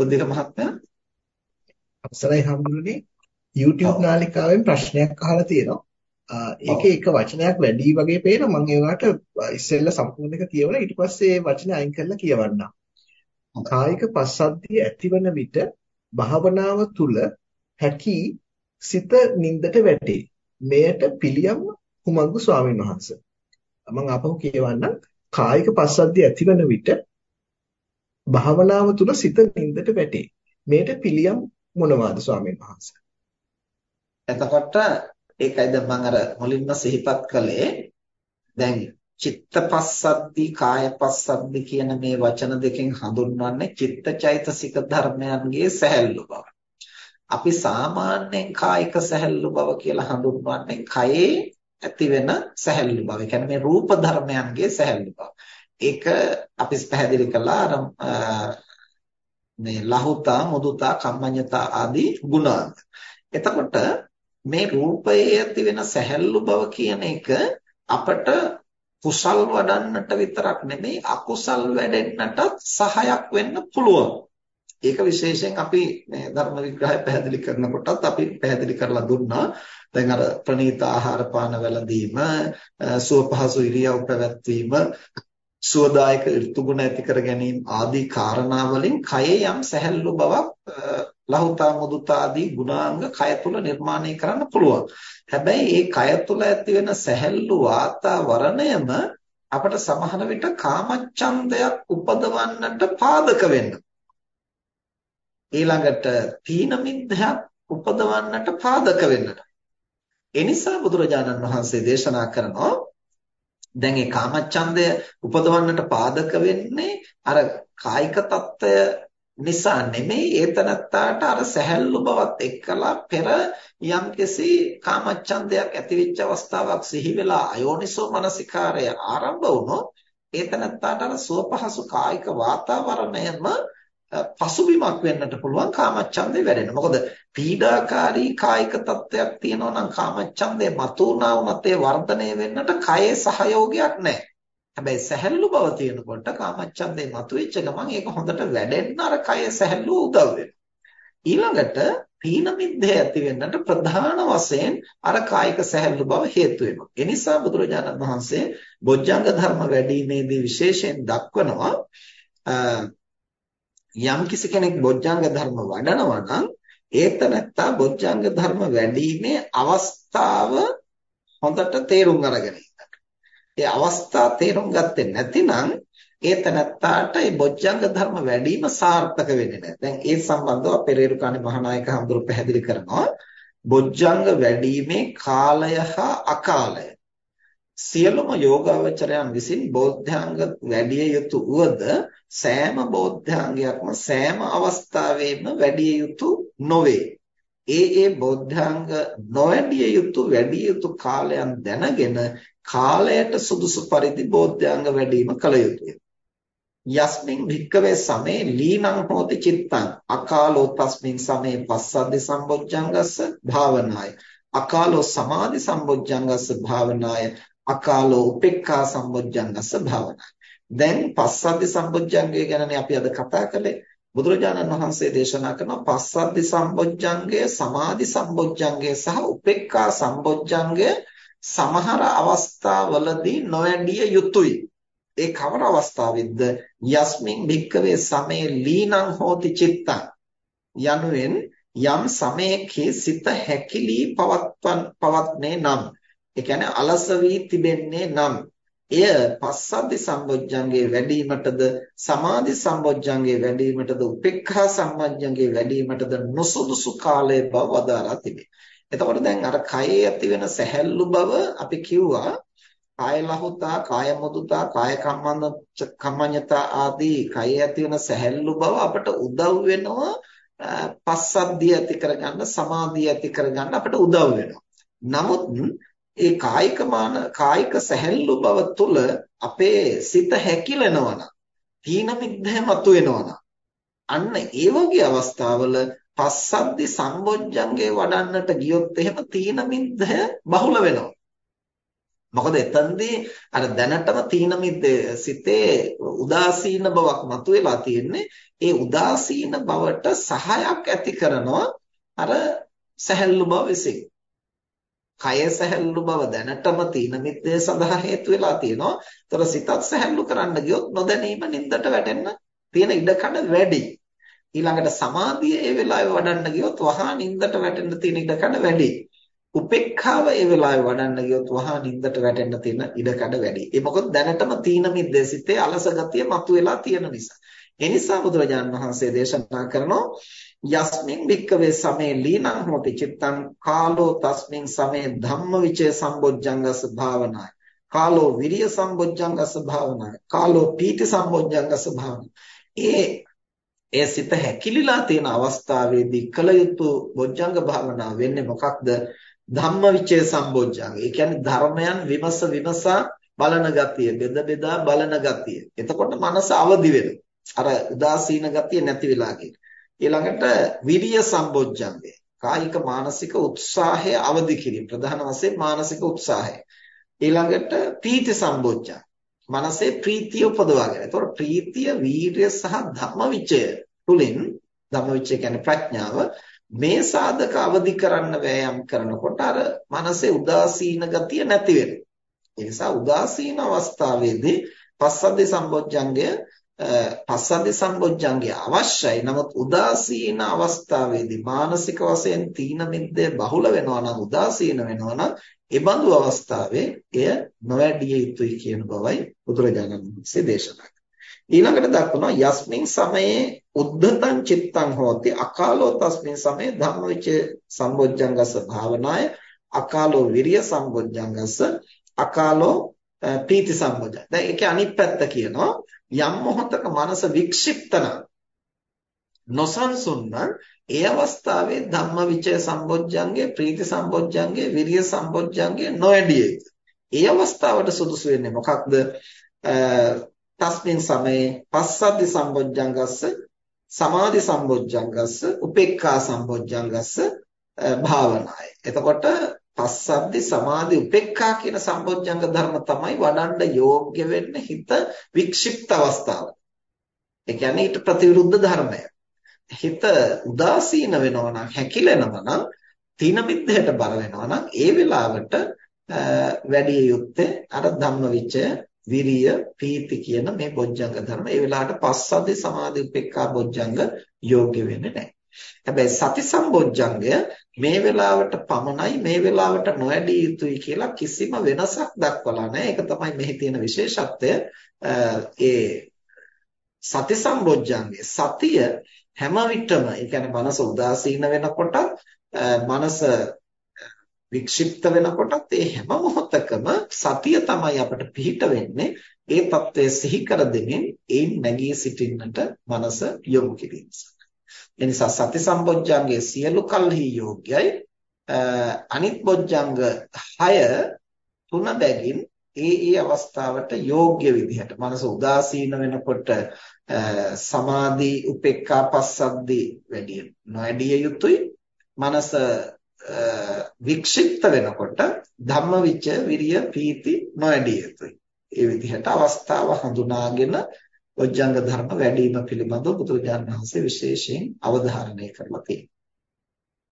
බුද්ධික මහත්මයා අවසරයි හම්බුනේ YouTube නාලිකාවෙන් ප්‍රශ්නයක් අහලා තියෙනවා. ඒකේ එක වචනයක් වැඩි වගේ පේනවා. මම ඒවට ඉස්සෙල්ලා සම්පූර්ණ එක කියවලා ඊට පස්සේ ඒ වචනේ අයින් කරලා කියවන්නම්. කායික පස්සද්ධිය ඇතිවන විට භාවනාව තුල හැකි සිත නින්දට වැටේ. මෙයට පිළියම් කුමඟු ස්වාමීන් වහන්සේ. මම ආපහු කියවන්නම්. කායික පස්සද්ධිය ඇතිවන විට භාවනාව තුල සිත නින්දට වැටේ. මේට පිළියම් මොනවාද ස්වාමීන් වහන්සේ? එතකොට ඒකයි දැන් මම අර මුලින්ම සිහිපත් කළේ දැන් චිත්තපස්සද්දි කායපස්සද්දි කියන මේ වචන දෙකෙන් හඳුන්වන්නේ චිත්තචෛතසික ධර්මයන්ගේ සැහැල්ලු බව. අපි සාමාන්‍යයෙන් කායික සැහැල්ලු බව කියලා හඳුන්වන්නේ කයේ ඇතිවෙන සැහැල්ලු බව. ඒ කියන්නේ මේ රූප ධර්මයන්ගේ සැහැල්ලු බව. ඒක අපි පැහැදිලි කළා අර මේ ලහුතා මුදුතා කම්මඤ්ඤතා ආදී ගුණාංග. එතකොට මේ රූපයේ ඇති වෙන සැහැල්ලු බව කියන එක අපට කුසල් වඩන්නට විතරක් නෙමෙයි අකුසල් වැඩෙන්නටත් සහායක් වෙන්න පුළුවන්. ඒක විශේෂයෙන් අපි මේ ධර්ම විග්‍රහය පැහැදිලි කරනකොටත් අපි පැහැදිලි කරලා දුන්නා. දැන් අර ප්‍රණීත ආහාර පාන වලදීම සුව පහසු ඉරියව් පැවැත්වීම සුවදායක ඍතුගුණ ඇති කර ගැනීම ආදී කාරණා වලින් කයේ යම් සැහැල්ලු බවක් ලහුතා මුදුතා ආදී ගුණාංග කය තුල නිර්මාණය කරන්න පුළුවන්. හැබැයි ඒ කය තුල ඇති වෙන සැහැල්ලු වාතාවරණයම අපට සමහර විට කාමච්ඡන්දයක් උපදවන්නට පාදක වෙන්න. ඊළඟට තීන මිද්දයක් උපදවන්නට පාදක වෙන්නට. ඒ නිසා බුදුරජාණන් වහන්සේ දේශනා කරනවා දැන් ඒ කාමච්ඡන්දය උපදවන්නට පාදක වෙන්නේ අර කායික తত্ত্বය නිසා නෙමෙයි ඒ තනත්තාට අර සැහැල්ලු බවත් එක්කලා පෙර යම්කිසි කාමච්ඡන්දයක් ඇතිවෙච්ච අවස්ථාවක් සිහි වෙලා අයෝනිසෝ මනසිකාරය ආරම්භ වුණොත් ඒ තනත්තාට අර සුවපහසු කායික වාතාවරණයම පසුබිමක් වෙන්නට පුළුවන් කාමච්ඡන්දේ වැඩෙන. මොකද පීඩාකාරී කායික තත්ත්වයක් තියෙනවා නම් කාමච්ඡන්දේ මතුවනා වුණත් ඒ වර්ධනය වෙන්නට කයේ සහයෝගයක් නැහැ. හැබැයි සැහැල්ලු බව තියෙනකොට කාමච්ඡන්දේ මතුවෙච්ච ගමන් ඒක හොඳට වැඩෙන්න අර කයේ සැහැල්ලුව උදව් ඊළඟට තීන මිද්දේ ඇති වෙන්නට ප්‍රධාන වශයෙන් අර කායික සැහැල්ලු බව හේතු වෙනවා. ඒ නිසා බුදුරජාණන් වහන්සේ බොජ්ජංග ධර්ම වැඩිීමේදී විශේෂයෙන් දක්වනවා යම් කිසි කෙනෙක් බොජ්ජංග ධර්ම වඩනවා නම් ඒතනත්තා බොජ්ජංග ධර්ම වැඩිීමේ අවස්ථාව හොඳට තේරුම් අරගෙන ඒ අවස්ථා තේරුම් ගත්තේ නැතිනම් ඒතනත්තාට මේ බොජ්ජංග ධර්ම වැඩිම සාර්ථක වෙන්නේ නැහැ. දැන් ඒ සම්බන්ධව පෙරේරුකාණේ මහානායක හඳුරු පැහැදිලි කරනවා. බොජ්ජංග වැඩිීමේ කාලය හා අකාලය සියලුම යෝගාවචරයන් විසින් බෝධ්‍යාංග වැඩි යුතු උවද සෑම බෝධ්‍යාංගයක්ම සෑම අවස්ථාවෙම වැඩි යුතු නොවේ. ඒ ඒ බෝධ්‍යාංග නොවැඩිය යුතු වැඩි යුතු කාලයන් දැනගෙන කාලයට සුදුසු පරිදි බෝධ්‍යාංග වැඩිම කළ යුතුය. යස්මින් භික්කවේ සමේ ලීනං හෝති චිත්තං අකාලෝ තස්මින් සමේ පස්සද්දි සම්බොජ්ජංගස්ස භාවනාය අකාලෝ සමාධි සම්බොජ්ජංගස්ස භාවනාය අකාලෝ උපේක්ඛා සම්බොජ්ජංගස්ස භාවනාය දැන් පස්සද්ධි සම්බොජ්ජංගය ගැනනේ අපි අද කතා කළේ. බුදුරජාණන් වහන්සේ දේශනා කරන පස්සද්ධි සම්බොජ්ජංගය, සමාධි සම්බොජ්ජංගය සහ උපේක්ඛා සම්බොජ්ජංගය සමහර අවස්ථාවලදී නොඇඩිය යුතුයි. ඒ කවර අවස්ථාවෙද්ද? යස්මින් භික්කවේ සමේ ලීනං හෝති චිත්තං යනුවෙන් යම් සමයකේ සිත හැකිලී පවත්වන් පවත්නේ නම් ඒ කියන්නේ අලස වී තිබෙන්නේ නම් එය පස්සද්ධි සම්බොජ්ජංගේ වැඩිවීමටද සමාධි සම්බොජ්ජංගේ වැඩිවීමටද උපේක්ඛා සම්බොජ්ජංගේ වැඩිවීමටද නොසුදුසු කාලය බව වදාරා තිබේ. එතකොට දැන් අර කයේ ඇති වෙන සැහැල්ලු බව අපි කිව්වා කාය ලහුතා, කාය මුදුතා, කාය කම්මන්ත කම්මඤ්ඤතා ආදී කයේ ඇති වෙන සැහැල්ලු බව අපට උදව් වෙනවා පස්සද්ධිය ඇති කරගන්න, සමාධිය ඇති කරගන්න අපට උදව් වෙනවා. නමුත් ඒ කායික මාන කායික සැහැල්ලු බව තුළ අපේ සිත හැකිලෙනවා නම් තීන මිද්දය මතුවෙනවා අන්න ඒ වගේ අවස්ථාවල පස්සද්ධි සම්බොජ්ජංගේ වඩන්නට ගියොත් එහෙම තීන මිද්දය බහුල වෙනවා මොකද එතනදී අර දැනටම තීන මිද්දේ සිතේ උදාසීන බවක් මතුවලා තියෙන්නේ ඒ උදාසීන බවට සහයක් ඇති කරනවා අර සැහැල්ලු බව විසින්. කය සැහැල්ලු බව දැනටම තීන මිද්දේ සඳහා හේතු වෙලා තියෙනවා. ඒතර සිතත් සැහැල්ලු කරන්න ගියොත් නොදැනීම නින්දට වැටෙන්න තියෙන ඉඩකඩ වැඩි. ඊළඟට සමාධිය ඒ වෙලාවේ වඩන්න ගියොත් වහා නින්දට වැටෙන්න තියෙන ඉඩකඩ වැඩි. උපේක්ඛාව ඒ වෙලාවේ වඩන්න ගියොත් වහා නින්දට වැටෙන්න තියෙන ඉඩකඩ වැඩි. ඒ මොකද දැනටම තීන මිද්දේ සිතේ අලස ගතිය මතුවලා තියෙන නිසා. ඒ නිසා බුදුරජාණන් වහන්සේ දේශනා කරනවා යස්මින් වික්කවේ සමේ ලීනං හෝති චිත්තං කාලෝ තස්මින් සමේ ධම්මවිචේ සම්බොජ්ජංගස භාවනාය. කාලෝ විරිය සම්බොජ්ජංගස භාවනාය. කාලෝ පීති සම්බොජ්ජංගස භාවනාය. ඒ ඒ සිත හැකිලිලා තියෙන අවස්ථාවේදී කල යුතු බොජ්ජංග භාවනාව වෙන්නේ මොකක්ද? ධම්මවිචේ සම්බොජ්ජංග. ඒ කියන්නේ ධර්මයන් විමස විමසා බලන ගතිය, බෙද බෙදා බලන ගතිය. එතකොට මනස අවදි වෙනවා. අර උදාසීන ගතිය නැති වෙලා ඊළඟට විරිය සම්බොජ්ජංගය. කායික මානසික උත්සාහය අවදි කිරීම. ප්‍රධාන වශයෙන් මානසික උත්සාහය. ඊළඟට පීති සම්බොජ්ජංග. මනසේ ප්‍රීතිය උපදවාගෙන. ඒතකොට ප්‍රීතිය, වීරිය සහ ධම්මවිචය තුලින් ධම්මවිචය කියන්නේ ප්‍රඥාව මේ සාධක අවදි කරන්න වෑයම් කරනකොට අර මනසේ උදාසීන ගතිය නැති වෙනවා. ඒ නිසා උදාසීන අවස්ථාවේදී පස්සද්ධි සම්බොජ්ජංගය පස්සද්ධි සම්බොජ්ජංගය අවශ්‍යයි. නමුත් උදාසීන අවස්ථාවේදී මානසික වශයෙන් තීන මිද්දේ බහුල වෙනවා නම් උදාසීන වෙනවා නම් ඒ බඳු අවස්ථාවේ එය නොවැඩිය යුතුයි කියන බවයි බුදුරජාණන් වහන්සේ දේශනා ඊළඟට දක්වනවා යස්මින් සමයේ උද්ධතං චිත්තං හෝති. අකාලෝ තස්මින් සමයේ ධම්මවිච සම්බොජ්ජංගස භාවනාය. අකාලෝ විරිය සම්බොජ්ජංගස අකාලෝ පීති සම්බොජ්ජ. දැන් ඒකේ අනිත් පැත්ත කියනවා යම් මොහොතක මනස වික්ෂිප්තන නොසන්සුන්න ඒ අවස්ථාවේ ධම්මවිචය සම්බොජ්ජංගේ ප්‍රීති සම්බොජ්ජංගේ විරිය සම්බොජ්ජංගේ නොඇඩිය ඒ අවස්ථාවට සුදුසු වෙන්නේ මොකක්ද? තස්මින් සමේ පස්සද්ධි සම්බොජ්ජංගස්ස සමාධි සම්බොජ්ජංගස්ස උපේක්ඛා සම්බොජ්ජංගස්ස භාවනාය. එතකොට පස්සද්ධි සමාධි උපේක්ඛා කියන සම්බොජ්ජංග ධර්ම තමයි වඩන්න යෝග්‍ය වෙන්නේ හිත වික්ෂිප්ත අවස්ථාව. ඒ කියන්නේ ඊට ප්‍රතිවිරුද්ධ ධර්මය. හිත උදාසීන වෙනවා නම් හැකිලෙනවා නම් තීන මිද්දයට බර වෙනවා නම් ඒ වෙලාවට වැඩි යුත්තේ අර ධම්මවිචය විරිය පීති කියන මේ බොජ්ජංග ධර්ම ඒ වෙලාවට පස්සද්ධි සමාධි උපේක්ඛා බොජ්ජංග යෝග්‍ය වෙන්නේ නැහැ. හැබැයි සති සම්බොජ්ජංගය මේ වෙලාවට පමණයි මේ වෙලාවට නොඇඩිය යුතුයි කියලා කිසිම වෙනසක් දක්වලා නැහැ. ඒක තමයි මෙහි තියෙන විශේෂත්වය. ඒ සති සම්බොජ්ජංගේ සතිය හැම විටම ඒ කියන්නේ මනස උදාසීන වෙනකොට මනස වික්ෂිප්ත වෙනකොටත් ඒ හැම මොහොතකම සතිය තමයි අපට පිහිට වෙන්නේ ඒ తත්වය සිහි කර දෙමින් ඒන් නැගී සිටින්නට මනස යොමු කිරීම. ඒ නිසා සති සම්බොජ්ජංගයේ සියලු කල්හි යෝග්‍යයි. අනිත් බොජ්ජංග 6 තුන බැගින් ඒ ඒ අවස්ථාවට යෝග්‍ය විදිහට මනස උදාසීන වෙනකොට සමාධි උපේක්ඛා පස්සද්දී වැඩි නොඇඩිය යුතුයි. මනස වික්ෂිප්ත වෙනකොට ධම්මවිච විරිය පීති නොඇඩිය යුතුයි. ඒ විදිහට අවස්ථාව හඳුනාගෙන ඔජ්ජංග ධර්ම වැඩිම පිළිබඳව බුදුරජාණන් වහන්සේ විශේෂයෙන් අවධාරණය කරලා තියෙනවා.